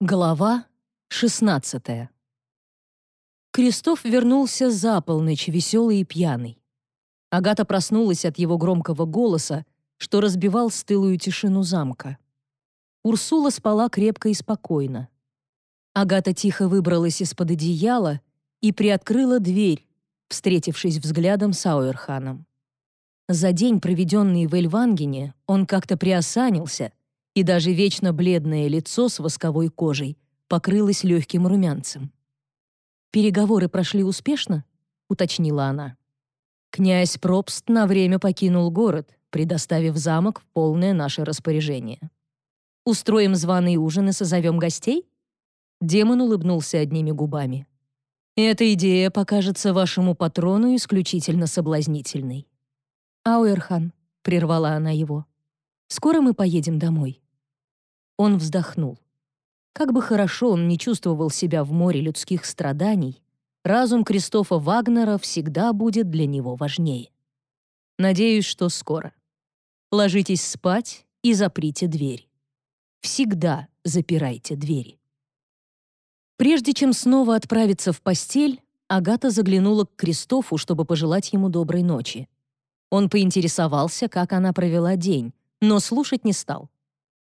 Глава 16 Кристоф вернулся за полночь, веселый и пьяный. Агата проснулась от его громкого голоса, что разбивал стылую тишину замка. Урсула спала крепко и спокойно. Агата тихо выбралась из-под одеяла и приоткрыла дверь, встретившись взглядом с Ауэрханом. За день, проведенный в Эльвангене, он как-то приосанился — и даже вечно бледное лицо с восковой кожей покрылось легким румянцем. «Переговоры прошли успешно?» — уточнила она. «Князь Пробст на время покинул город, предоставив замок в полное наше распоряжение. Устроим званый ужин и созовем гостей?» Демон улыбнулся одними губами. «Эта идея покажется вашему патрону исключительно соблазнительной». «Ауэрхан», — прервала она его, — «скоро мы поедем домой». Он вздохнул. Как бы хорошо он не чувствовал себя в море людских страданий, разум Кристофа Вагнера всегда будет для него важнее. Надеюсь, что скоро. Ложитесь спать и заприте дверь. Всегда запирайте двери. Прежде чем снова отправиться в постель, Агата заглянула к Кристофу, чтобы пожелать ему доброй ночи. Он поинтересовался, как она провела день, но слушать не стал.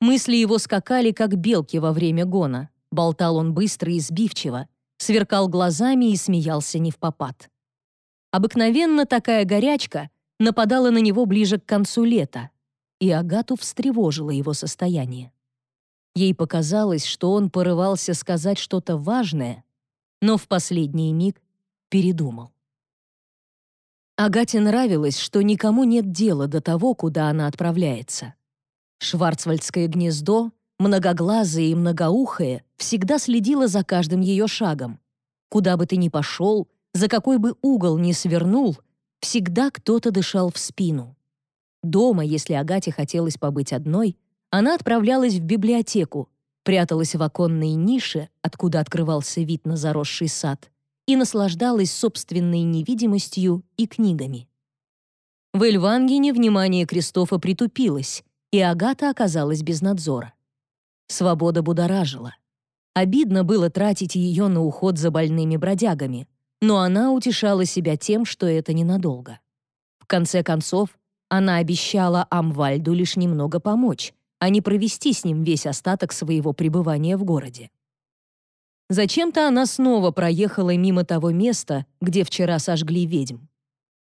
Мысли его скакали, как белки во время гона. Болтал он быстро и сбивчиво, сверкал глазами и смеялся не в попад. Обыкновенно такая горячка нападала на него ближе к концу лета, и Агату встревожило его состояние. Ей показалось, что он порывался сказать что-то важное, но в последний миг передумал. Агате нравилось, что никому нет дела до того, куда она отправляется. Шварцвальдское гнездо, многоглазое и многоухое, всегда следило за каждым ее шагом. Куда бы ты ни пошел, за какой бы угол ни свернул, всегда кто-то дышал в спину. Дома, если Агате хотелось побыть одной, она отправлялась в библиотеку, пряталась в оконной нише, откуда открывался вид на заросший сад, и наслаждалась собственной невидимостью и книгами. В Эльвангене внимание Кристофа притупилось, и Агата оказалась без надзора. Свобода будоражила. Обидно было тратить ее на уход за больными бродягами, но она утешала себя тем, что это ненадолго. В конце концов, она обещала Амвальду лишь немного помочь, а не провести с ним весь остаток своего пребывания в городе. Зачем-то она снова проехала мимо того места, где вчера сожгли ведьм.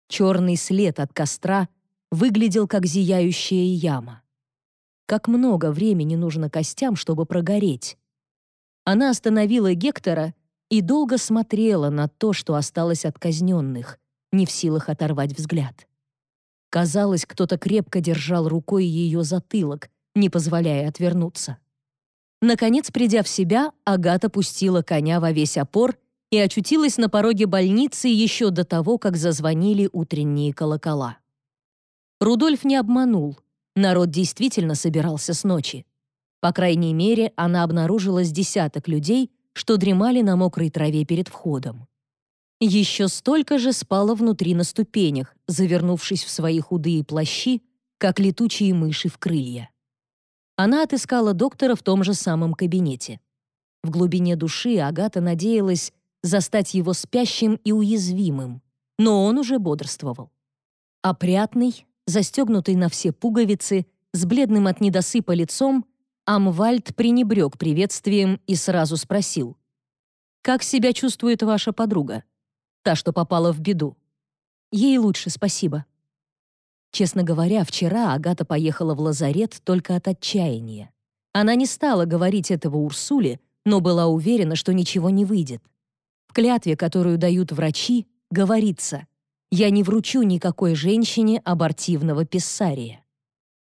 Черный след от костра выглядел как зияющая яма. Как много времени нужно костям, чтобы прогореть. Она остановила Гектора и долго смотрела на то, что осталось от казненных, не в силах оторвать взгляд. Казалось, кто-то крепко держал рукой ее затылок, не позволяя отвернуться. Наконец, придя в себя, Агата пустила коня во весь опор и очутилась на пороге больницы еще до того, как зазвонили утренние колокола. Рудольф не обманул. Народ действительно собирался с ночи. По крайней мере, она обнаружила с десяток людей, что дремали на мокрой траве перед входом. Еще столько же спало внутри на ступенях, завернувшись в свои худые плащи, как летучие мыши в крылья. Она отыскала доктора в том же самом кабинете. В глубине души Агата надеялась застать его спящим и уязвимым, но он уже бодрствовал. Опрятный, застегнутый на все пуговицы, с бледным от недосыпа лицом, Амвальд пренебрег приветствием и сразу спросил. «Как себя чувствует ваша подруга? Та, что попала в беду?» «Ей лучше, спасибо». Честно говоря, вчера Агата поехала в лазарет только от отчаяния. Она не стала говорить этого Урсуле, но была уверена, что ничего не выйдет. В клятве, которую дают врачи, говорится я не вручу никакой женщине абортивного писсария.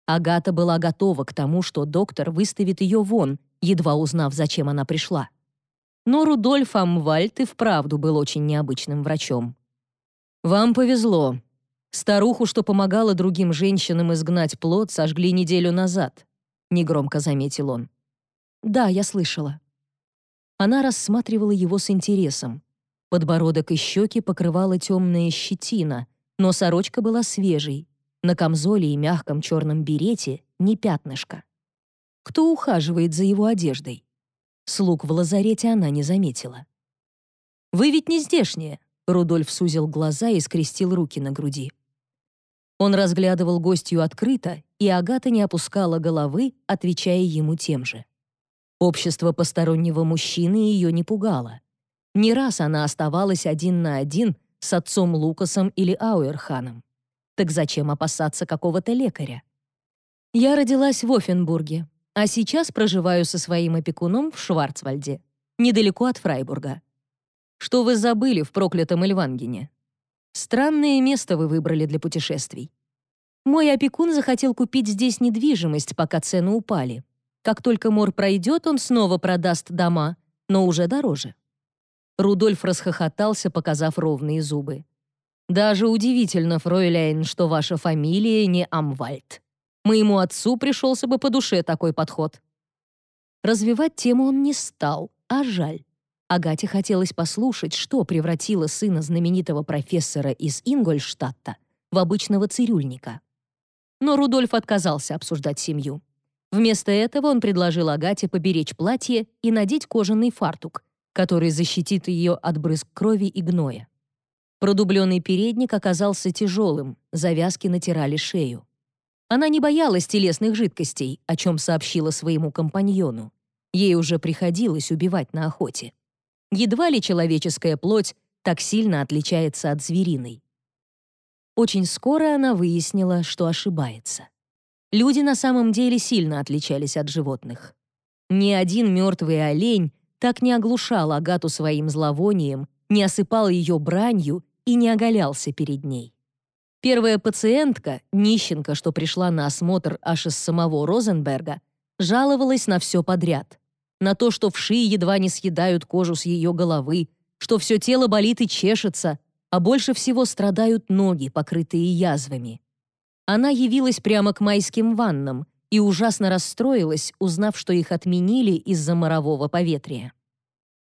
Агата была готова к тому, что доктор выставит ее вон, едва узнав, зачем она пришла. Но Рудольф Амвальд и вправду был очень необычным врачом. «Вам повезло. Старуху, что помогала другим женщинам изгнать плод, сожгли неделю назад», — негромко заметил он. «Да, я слышала». Она рассматривала его с интересом. Подбородок и щеки покрывала темная щетина, но сорочка была свежей. На камзоле и мягком черном берете не пятнышко. Кто ухаживает за его одеждой? Слуг в лазарете она не заметила. «Вы ведь не здешние», — Рудольф сузил глаза и скрестил руки на груди. Он разглядывал гостью открыто, и Агата не опускала головы, отвечая ему тем же. Общество постороннего мужчины ее не пугало. Не раз она оставалась один на один с отцом Лукасом или Ауэрханом. Так зачем опасаться какого-то лекаря? Я родилась в Оффенбурге, а сейчас проживаю со своим опекуном в Шварцвальде, недалеко от Фрайбурга. Что вы забыли в проклятом Эльвангене? Странное место вы выбрали для путешествий. Мой опекун захотел купить здесь недвижимость, пока цены упали. Как только мор пройдет, он снова продаст дома, но уже дороже. Рудольф расхохотался, показав ровные зубы. «Даже удивительно, фройляйн, что ваша фамилия не Амвальд. Моему отцу пришелся бы по душе такой подход». Развивать тему он не стал, а жаль. Агате хотелось послушать, что превратило сына знаменитого профессора из Ингольштадта в обычного цирюльника. Но Рудольф отказался обсуждать семью. Вместо этого он предложил Агате поберечь платье и надеть кожаный фартук, который защитит ее от брызг крови и гноя. Продубленный передник оказался тяжелым, завязки натирали шею. Она не боялась телесных жидкостей, о чем сообщила своему компаньону. Ей уже приходилось убивать на охоте. Едва ли человеческая плоть так сильно отличается от звериной. Очень скоро она выяснила, что ошибается. Люди на самом деле сильно отличались от животных. Ни один мертвый олень так не оглушал Агату своим зловонием, не осыпал ее бранью и не оголялся перед ней. Первая пациентка, нищенка, что пришла на осмотр аж из самого Розенберга, жаловалась на все подряд на то, что вши едва не съедают кожу с ее головы, что все тело болит и чешется, а больше всего страдают ноги, покрытые язвами. Она явилась прямо к майским ваннам и ужасно расстроилась, узнав, что их отменили из-за морового поветрия.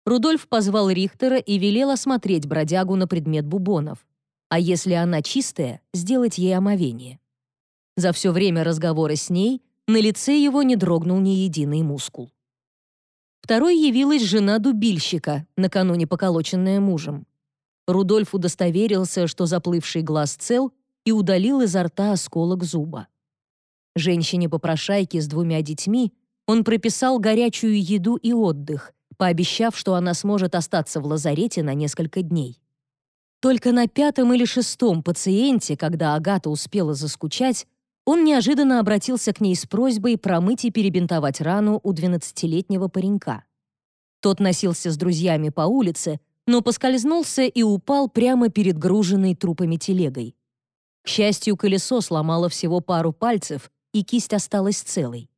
Рудольф позвал Рихтера и велел осмотреть бродягу на предмет бубонов, а если она чистая, сделать ей омовение. За все время разговора с ней на лице его не дрогнул ни единый мускул. Второй явилась жена дубильщика, накануне поколоченная мужем. Рудольф удостоверился, что заплывший глаз цел, и удалил изо рта осколок зуба. Женщине-попрошайке с двумя детьми он прописал горячую еду и отдых, пообещав, что она сможет остаться в лазарете на несколько дней. Только на пятом или шестом пациенте, когда Агата успела заскучать, он неожиданно обратился к ней с просьбой промыть и перебинтовать рану у 12-летнего паренька. Тот носился с друзьями по улице, но поскользнулся и упал прямо перед груженной трупами телегой. К счастью, колесо сломало всего пару пальцев, и кисть осталась целой.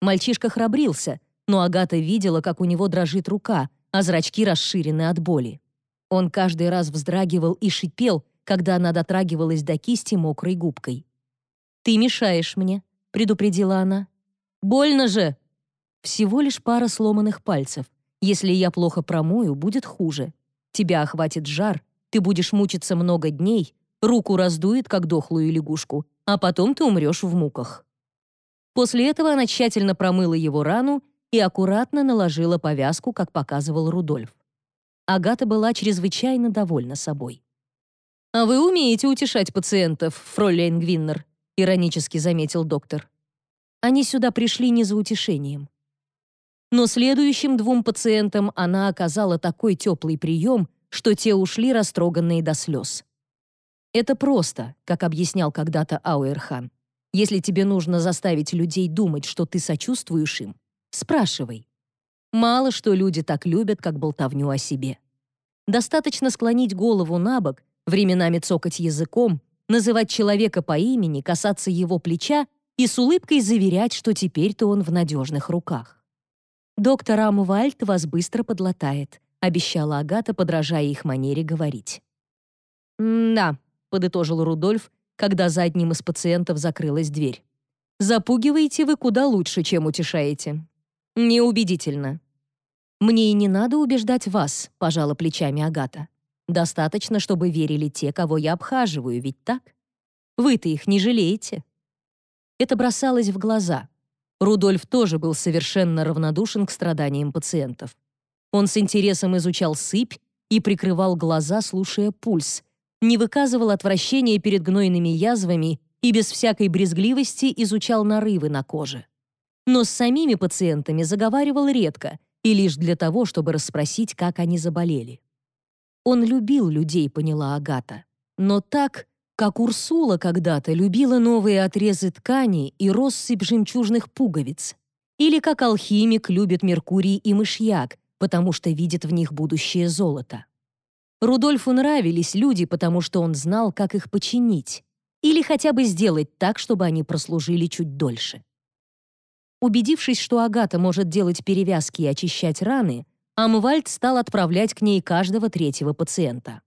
Мальчишка храбрился, но Агата видела, как у него дрожит рука, а зрачки расширены от боли. Он каждый раз вздрагивал и шипел, когда она дотрагивалась до кисти мокрой губкой. «Ты мешаешь мне», — предупредила она. «Больно же!» «Всего лишь пара сломанных пальцев. Если я плохо промою, будет хуже. Тебя охватит жар, ты будешь мучиться много дней, руку раздует, как дохлую лягушку, а потом ты умрешь в муках». После этого она тщательно промыла его рану и аккуратно наложила повязку, как показывал Рудольф. Агата была чрезвычайно довольна собой. «А вы умеете утешать пациентов, фролейн Гвиннер?» — иронически заметил доктор. Они сюда пришли не за утешением. Но следующим двум пациентам она оказала такой теплый прием, что те ушли растроганные до слез. Это просто, как объяснял когда-то Ауэрхан. Если тебе нужно заставить людей думать, что ты сочувствуешь им, спрашивай. Мало что люди так любят, как болтовню о себе. Достаточно склонить голову на бок, временами цокать языком, называть человека по имени, касаться его плеча и с улыбкой заверять, что теперь-то он в надежных руках. «Доктор Амувальд вас быстро подлатает», — обещала Агата, подражая их манере говорить. «Да», — подытожил Рудольф, когда за одним из пациентов закрылась дверь. «Запугиваете вы куда лучше, чем утешаете. Неубедительно». «Мне и не надо убеждать вас», — пожала плечами Агата. Достаточно, чтобы верили те, кого я обхаживаю, ведь так? Вы-то их не жалеете. Это бросалось в глаза. Рудольф тоже был совершенно равнодушен к страданиям пациентов. Он с интересом изучал сыпь и прикрывал глаза, слушая пульс, не выказывал отвращения перед гнойными язвами и без всякой брезгливости изучал нарывы на коже. Но с самими пациентами заговаривал редко и лишь для того, чтобы расспросить, как они заболели. Он любил людей, поняла Агата, но так, как Урсула когда-то любила новые отрезы ткани и россыпь жемчужных пуговиц, или как алхимик любит Меркурий и мышьяк, потому что видит в них будущее золото. Рудольфу нравились люди, потому что он знал, как их починить, или хотя бы сделать так, чтобы они прослужили чуть дольше. Убедившись, что Агата может делать перевязки и очищать раны, Амвальд стал отправлять к ней каждого третьего пациента.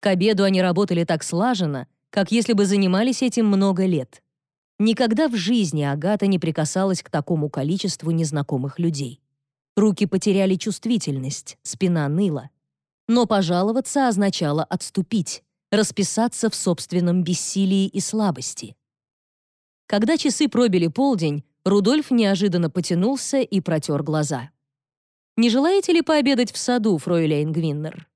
К обеду они работали так слаженно, как если бы занимались этим много лет. Никогда в жизни Агата не прикасалась к такому количеству незнакомых людей. Руки потеряли чувствительность, спина ныла. Но пожаловаться означало отступить, расписаться в собственном бессилии и слабости. Когда часы пробили полдень, Рудольф неожиданно потянулся и протер глаза. «Не желаете ли пообедать в саду, фройляйн Гвиннер?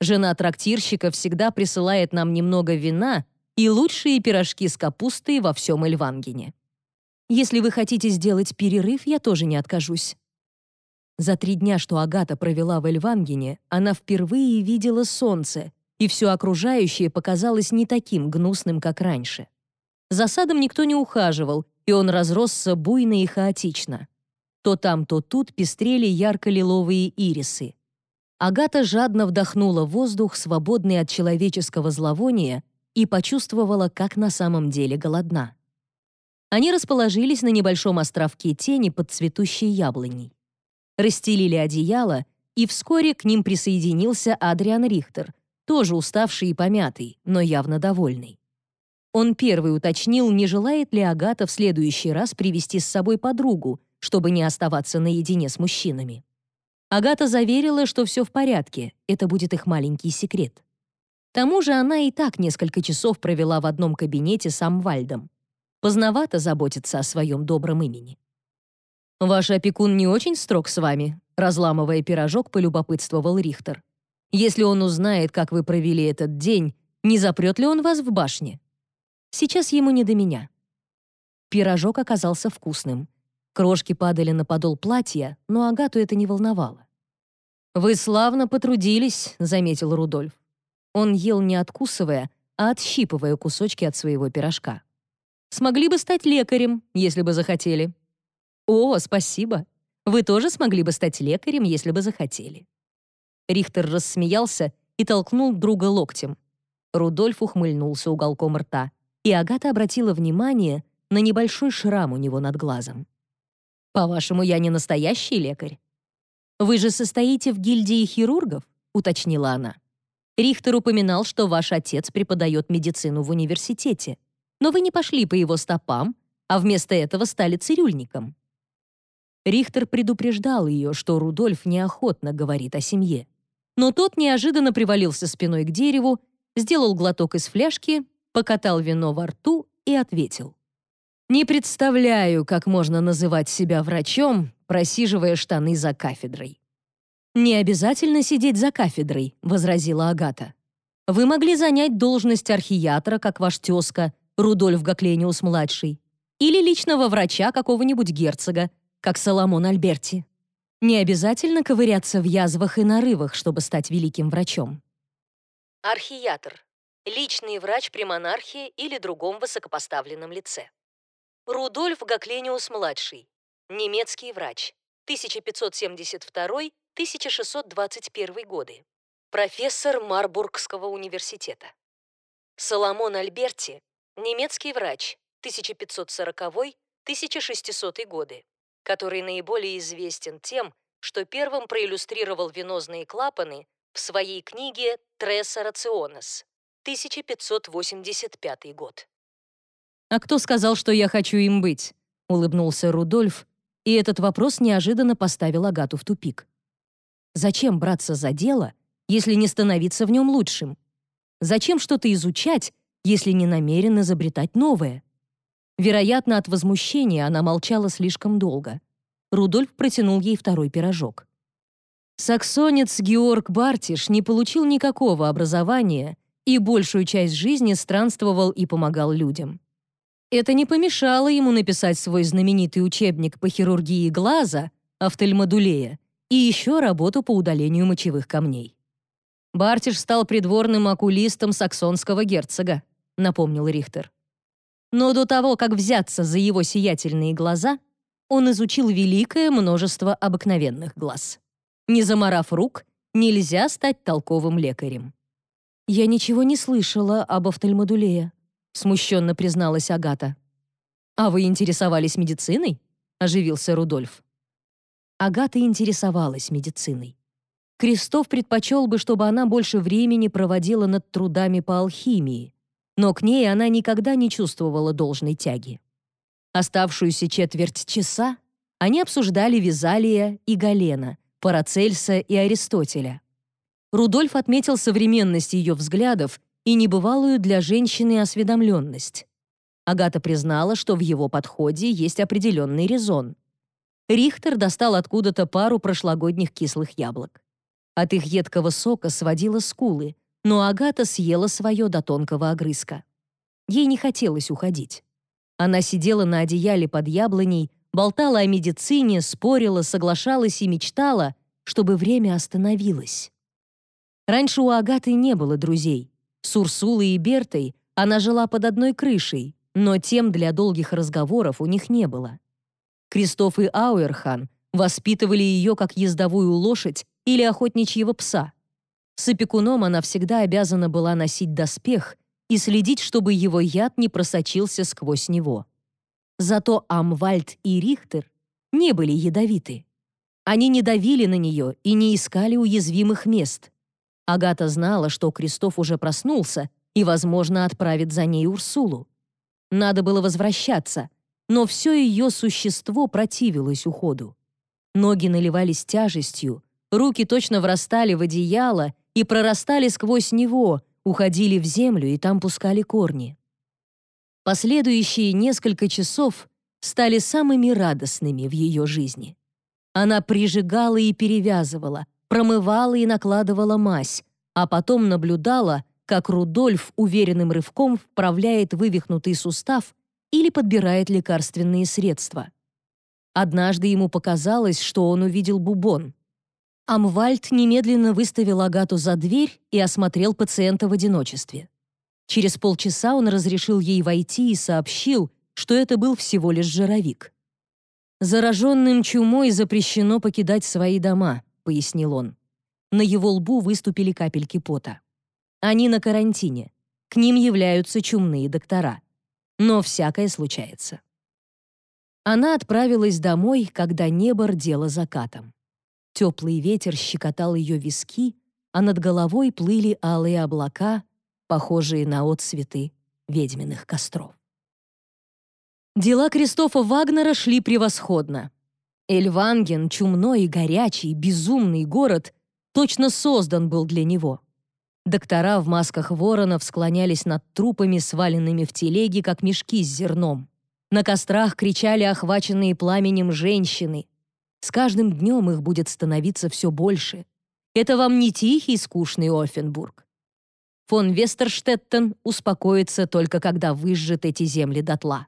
Жена трактирщика всегда присылает нам немного вина и лучшие пирожки с капустой во всем Эльвангене. Если вы хотите сделать перерыв, я тоже не откажусь». За три дня, что Агата провела в Эльвангене, она впервые видела солнце, и все окружающее показалось не таким гнусным, как раньше. За садом никто не ухаживал, и он разросся буйно и хаотично. То там, то тут пестрели ярко-лиловые ирисы. Агата жадно вдохнула воздух, свободный от человеческого зловония, и почувствовала, как на самом деле голодна. Они расположились на небольшом островке тени под цветущей яблоней расстелили одеяло, и вскоре к ним присоединился Адриан Рихтер, тоже уставший и помятый, но явно довольный. Он первый уточнил, не желает ли Агата в следующий раз привести с собой подругу, чтобы не оставаться наедине с мужчинами. Агата заверила, что все в порядке, это будет их маленький секрет. К тому же она и так несколько часов провела в одном кабинете с Амвальдом. Поздновато заботиться о своем добром имени. «Ваш опекун не очень строг с вами», разламывая пирожок, полюбопытствовал Рихтер. «Если он узнает, как вы провели этот день, не запрет ли он вас в башне? Сейчас ему не до меня». Пирожок оказался вкусным. Крошки падали на подол платья, но Агату это не волновало. «Вы славно потрудились», — заметил Рудольф. Он ел не откусывая, а отщипывая кусочки от своего пирожка. «Смогли бы стать лекарем, если бы захотели». «О, спасибо. Вы тоже смогли бы стать лекарем, если бы захотели». Рихтер рассмеялся и толкнул друга локтем. Рудольф ухмыльнулся уголком рта, и Агата обратила внимание на небольшой шрам у него над глазом. «По-вашему, я не настоящий лекарь?» «Вы же состоите в гильдии хирургов?» — уточнила она. «Рихтер упоминал, что ваш отец преподает медицину в университете, но вы не пошли по его стопам, а вместо этого стали цирюльником. Рихтер предупреждал ее, что Рудольф неохотно говорит о семье. Но тот неожиданно привалился спиной к дереву, сделал глоток из фляжки, покатал вино во рту и ответил. «Не представляю, как можно называть себя врачом, просиживая штаны за кафедрой». «Не обязательно сидеть за кафедрой», — возразила Агата. «Вы могли занять должность архиатра, как ваш тезка, Рудольф Гаклениус-младший, или личного врача какого-нибудь герцога, как Соломон Альберти. Не обязательно ковыряться в язвах и нарывах, чтобы стать великим врачом. Архиятр. Личный врач при монархии или другом высокопоставленном лице. Рудольф Гаклениус-младший. Немецкий врач. 1572-1621 годы. Профессор Марбургского университета. Соломон Альберти. Немецкий врач. 1540-1600 годы который наиболее известен тем, что первым проиллюстрировал венозные клапаны в своей книге «Тресса рационес» 1585 год. «А кто сказал, что я хочу им быть?» — улыбнулся Рудольф, и этот вопрос неожиданно поставил Агату в тупик. Зачем браться за дело, если не становиться в нем лучшим? Зачем что-то изучать, если не намерен изобретать новое? Вероятно, от возмущения она молчала слишком долго. Рудольф протянул ей второй пирожок. Саксонец Георг Бартиш не получил никакого образования и большую часть жизни странствовал и помогал людям. Это не помешало ему написать свой знаменитый учебник по хирургии глаза, офтальмодулея, и еще работу по удалению мочевых камней. Бартиш стал придворным окулистом саксонского герцога, напомнил Рихтер. Но до того, как взяться за его сиятельные глаза, он изучил великое множество обыкновенных глаз. Не заморав рук, нельзя стать толковым лекарем. «Я ничего не слышала об офтальмодулее», — смущенно призналась Агата. «А вы интересовались медициной?» — оживился Рудольф. Агата интересовалась медициной. Крестов предпочел бы, чтобы она больше времени проводила над трудами по алхимии, но к ней она никогда не чувствовала должной тяги. Оставшуюся четверть часа они обсуждали Визалия и Галена, Парацельса и Аристотеля. Рудольф отметил современность ее взглядов и небывалую для женщины осведомленность. Агата признала, что в его подходе есть определенный резон. Рихтер достал откуда-то пару прошлогодних кислых яблок. От их едкого сока сводила скулы, но Агата съела свое до тонкого огрызка. Ей не хотелось уходить. Она сидела на одеяле под яблоней, болтала о медицине, спорила, соглашалась и мечтала, чтобы время остановилось. Раньше у Агаты не было друзей. С Урсулой и Бертой она жила под одной крышей, но тем для долгих разговоров у них не было. Кристоф и Ауэрхан воспитывали ее как ездовую лошадь или охотничьего пса. С опекуном она всегда обязана была носить доспех и следить, чтобы его яд не просочился сквозь него. Зато Амвальд и Рихтер не были ядовиты. Они не давили на нее и не искали уязвимых мест. Агата знала, что Крестов уже проснулся и, возможно, отправит за ней Урсулу. Надо было возвращаться, но все ее существо противилось уходу. Ноги наливались тяжестью, руки точно врастали в одеяло и прорастали сквозь него, уходили в землю и там пускали корни. Последующие несколько часов стали самыми радостными в ее жизни. Она прижигала и перевязывала, промывала и накладывала мазь, а потом наблюдала, как Рудольф уверенным рывком вправляет вывихнутый сустав или подбирает лекарственные средства. Однажды ему показалось, что он увидел бубон. Амвальд немедленно выставил Агату за дверь и осмотрел пациента в одиночестве. Через полчаса он разрешил ей войти и сообщил, что это был всего лишь жировик. «Зараженным чумой запрещено покидать свои дома», — пояснил он. На его лбу выступили капельки пота. «Они на карантине. К ним являются чумные доктора. Но всякое случается». Она отправилась домой, когда небо рдело закатом. Теплый ветер щекотал ее виски, а над головой плыли алые облака, похожие на отсветы ведьминых костров. Дела Кристофа Вагнера шли превосходно. Эльванген, чумной и горячий, безумный город, точно создан был для него. Доктора в масках воронов склонялись над трупами, сваленными в телеги, как мешки с зерном. На кострах кричали охваченные пламенем женщины. С каждым днем их будет становиться все больше. Это вам не тихий, скучный Оффенбург. Фон Вестерштеттен успокоится только когда выжжет эти земли дотла.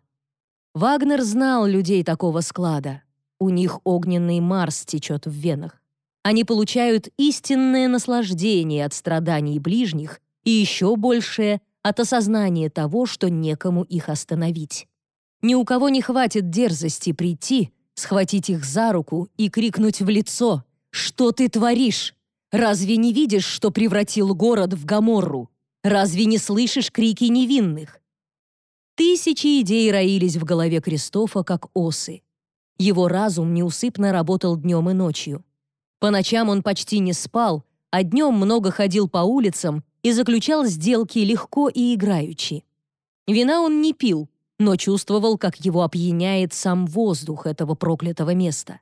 Вагнер знал людей такого склада. У них огненный Марс течет в венах. Они получают истинное наслаждение от страданий ближних и еще большее от осознания того, что некому их остановить. Ни у кого не хватит дерзости прийти, схватить их за руку и крикнуть в лицо «Что ты творишь? Разве не видишь, что превратил город в Гаморру? Разве не слышишь крики невинных?» Тысячи идей роились в голове Кристофа, как осы. Его разум неусыпно работал днем и ночью. По ночам он почти не спал, а днем много ходил по улицам и заключал сделки легко и играючи. Вина он не пил, но чувствовал, как его опьяняет сам воздух этого проклятого места.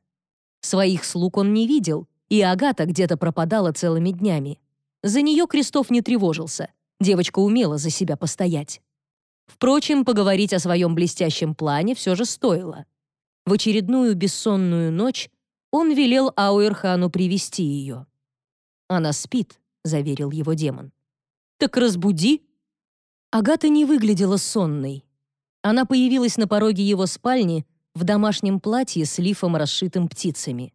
Своих слуг он не видел, и Агата где-то пропадала целыми днями. За нее Крестов не тревожился. Девочка умела за себя постоять. Впрочем, поговорить о своем блестящем плане все же стоило. В очередную бессонную ночь он велел Ауэрхану привести ее. «Она спит», — заверил его демон. «Так разбуди». Агата не выглядела сонной. Она появилась на пороге его спальни в домашнем платье с лифом, расшитым птицами.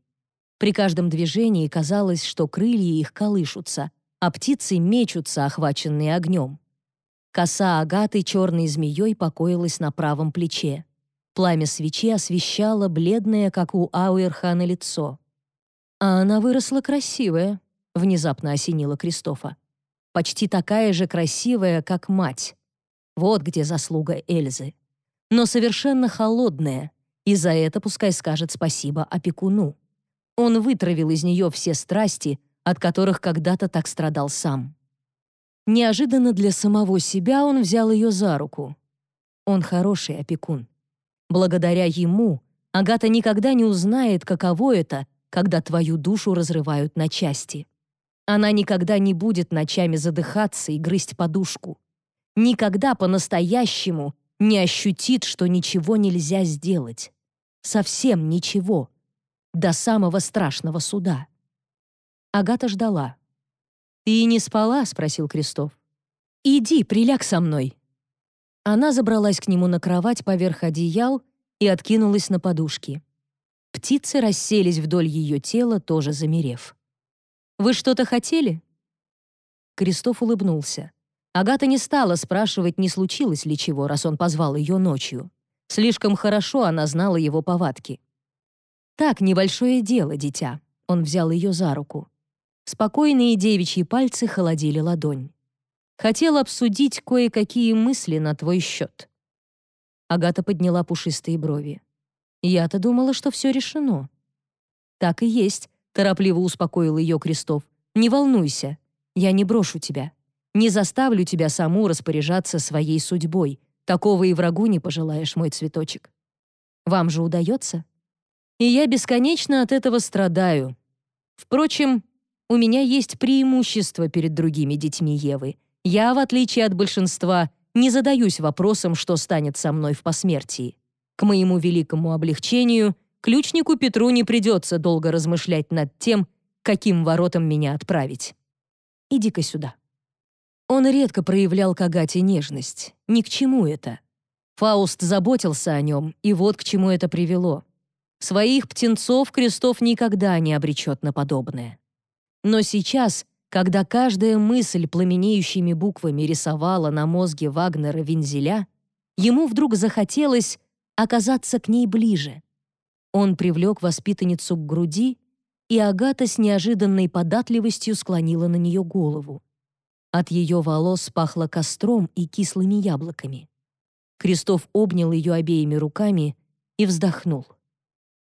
При каждом движении казалось, что крылья их колышутся, а птицы мечутся, охваченные огнем. Коса Агаты черной змеей покоилась на правом плече. Пламя свечи освещало бледное, как у Ауэрхана, лицо. «А она выросла красивая», — внезапно осенила Кристофа. «Почти такая же красивая, как мать. Вот где заслуга Эльзы. Но совершенно холодная, и за это пускай скажет спасибо опекуну. Он вытравил из нее все страсти, от которых когда-то так страдал сам. Неожиданно для самого себя он взял ее за руку. Он хороший опекун. Благодаря ему Агата никогда не узнает, каково это, когда твою душу разрывают на части. Она никогда не будет ночами задыхаться и грызть подушку. Никогда по-настоящему не ощутит, что ничего нельзя сделать. Совсем ничего. До самого страшного суда. Агата ждала. «Ты не спала?» — спросил Крестов. «Иди, приляг со мной». Она забралась к нему на кровать поверх одеял и откинулась на подушки. Птицы расселись вдоль ее тела, тоже замерев. «Вы что-то хотели?» Крестов улыбнулся. Агата не стала спрашивать, не случилось ли чего, раз он позвал ее ночью. Слишком хорошо она знала его повадки. «Так, небольшое дело, дитя». Он взял ее за руку. Спокойные девичьи пальцы холодили ладонь. Хотел обсудить кое-какие мысли на твой счет. Агата подняла пушистые брови. Я-то думала, что все решено. Так и есть, торопливо успокоил ее Крестов. Не волнуйся, я не брошу тебя. Не заставлю тебя саму распоряжаться своей судьбой. Такого и врагу не пожелаешь, мой цветочек. Вам же удается? И я бесконечно от этого страдаю. Впрочем, у меня есть преимущество перед другими детьми Евы. Я, в отличие от большинства, не задаюсь вопросом, что станет со мной в посмертии. К моему великому облегчению, ключнику Петру не придется долго размышлять над тем, каким воротам меня отправить. Иди-ка сюда. Он редко проявлял к Агате нежность. Ни к чему это. Фауст заботился о нем, и вот к чему это привело. Своих птенцов Крестов никогда не обречет на подобное. Но сейчас, когда каждая мысль пламенеющими буквами рисовала на мозге Вагнера вензеля, ему вдруг захотелось оказаться к ней ближе. Он привлек воспитанницу к груди, и Агата с неожиданной податливостью склонила на нее голову. От ее волос пахло костром и кислыми яблоками. Крестов обнял ее обеими руками и вздохнул.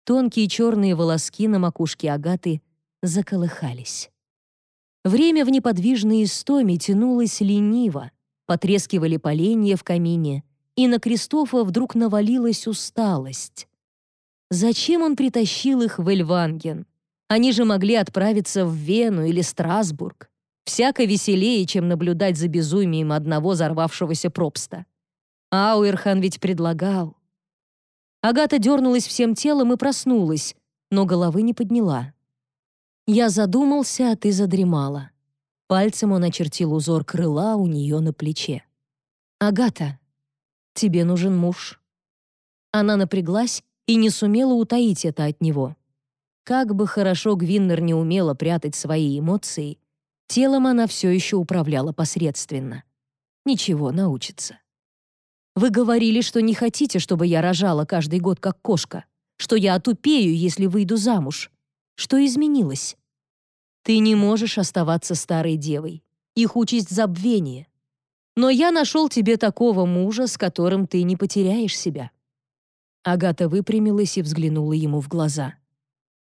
Тонкие черные волоски на макушке Агаты заколыхались. Время в неподвижной истоме тянулось лениво, потрескивали поленья в камине, и на Кристофа вдруг навалилась усталость. Зачем он притащил их в Эльванген? Они же могли отправиться в Вену или Страсбург. Всяко веселее, чем наблюдать за безумием одного взорвавшегося пропста. Ауэрхан ведь предлагал. Агата дернулась всем телом и проснулась, но головы не подняла. Я задумался, а ты задремала. Пальцем он очертил узор крыла у нее на плече. «Агата, тебе нужен муж». Она напряглась и не сумела утаить это от него. Как бы хорошо Гвиннер не умела прятать свои эмоции, телом она все еще управляла посредственно. Ничего, научится. «Вы говорили, что не хотите, чтобы я рожала каждый год как кошка, что я отупею, если выйду замуж. Что изменилось? Ты не можешь оставаться старой девой. Их участь забвение. Но я нашел тебе такого мужа, с которым ты не потеряешь себя». Агата выпрямилась и взглянула ему в глаза.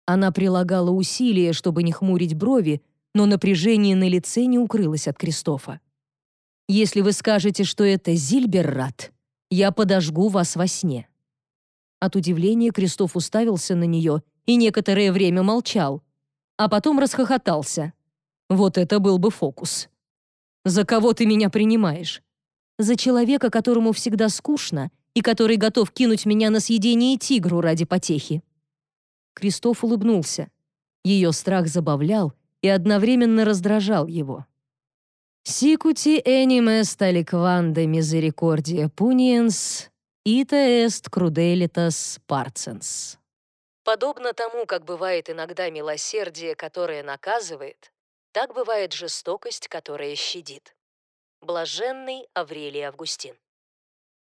Она прилагала усилия, чтобы не хмурить брови, но напряжение на лице не укрылось от Кристофа. «Если вы скажете, что это Зильберрат, я подожгу вас во сне». От удивления Кристоф уставился на нее и некоторое время молчал, а потом расхохотался. Вот это был бы фокус. «За кого ты меня принимаешь? За человека, которому всегда скучно и который готов кинуть меня на съедение тигру ради потехи. Кристоф улыбнулся. Ее страх забавлял и одновременно раздражал его. «Сикути эниме сталикванде мизерикордия пуниенс, ита эст круделитас парценс». Подобно тому, как бывает иногда милосердие, которое наказывает, так бывает жестокость, которая щадит. Блаженный Аврелий Августин.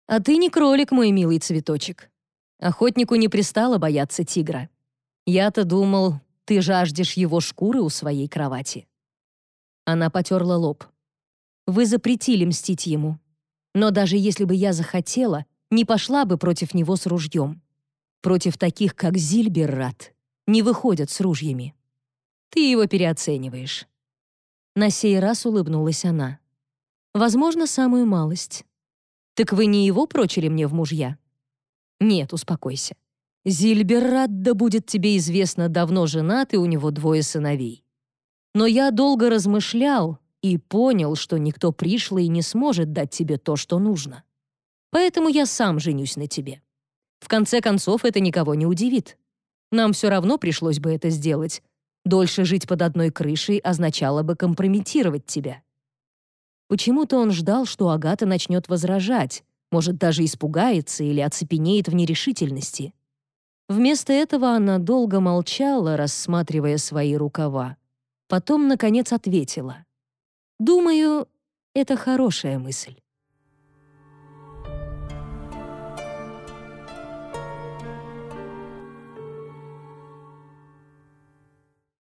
А ты не кролик, мой милый цветочек. Охотнику не пристало бояться тигра. Я-то думал, ты жаждешь его шкуры у своей кровати. Она потерла лоб. Вы запретили мстить ему. Но даже если бы я захотела, не пошла бы против него с ружьем. Против таких, как Зильберрат, не выходят с ружьями. Ты его переоцениваешь. На сей раз улыбнулась она. Возможно, самую малость. Так вы не его прочили мне в мужья? Нет, успокойся. Зильберрат, да будет тебе известно, давно женат, и у него двое сыновей. Но я долго размышлял и понял, что никто пришлый не сможет дать тебе то, что нужно. Поэтому я сам женюсь на тебе. В конце концов, это никого не удивит. Нам все равно пришлось бы это сделать. Дольше жить под одной крышей означало бы компрометировать тебя. Почему-то он ждал, что Агата начнет возражать, может, даже испугается или оцепенеет в нерешительности. Вместо этого она долго молчала, рассматривая свои рукава. Потом, наконец, ответила. «Думаю, это хорошая мысль».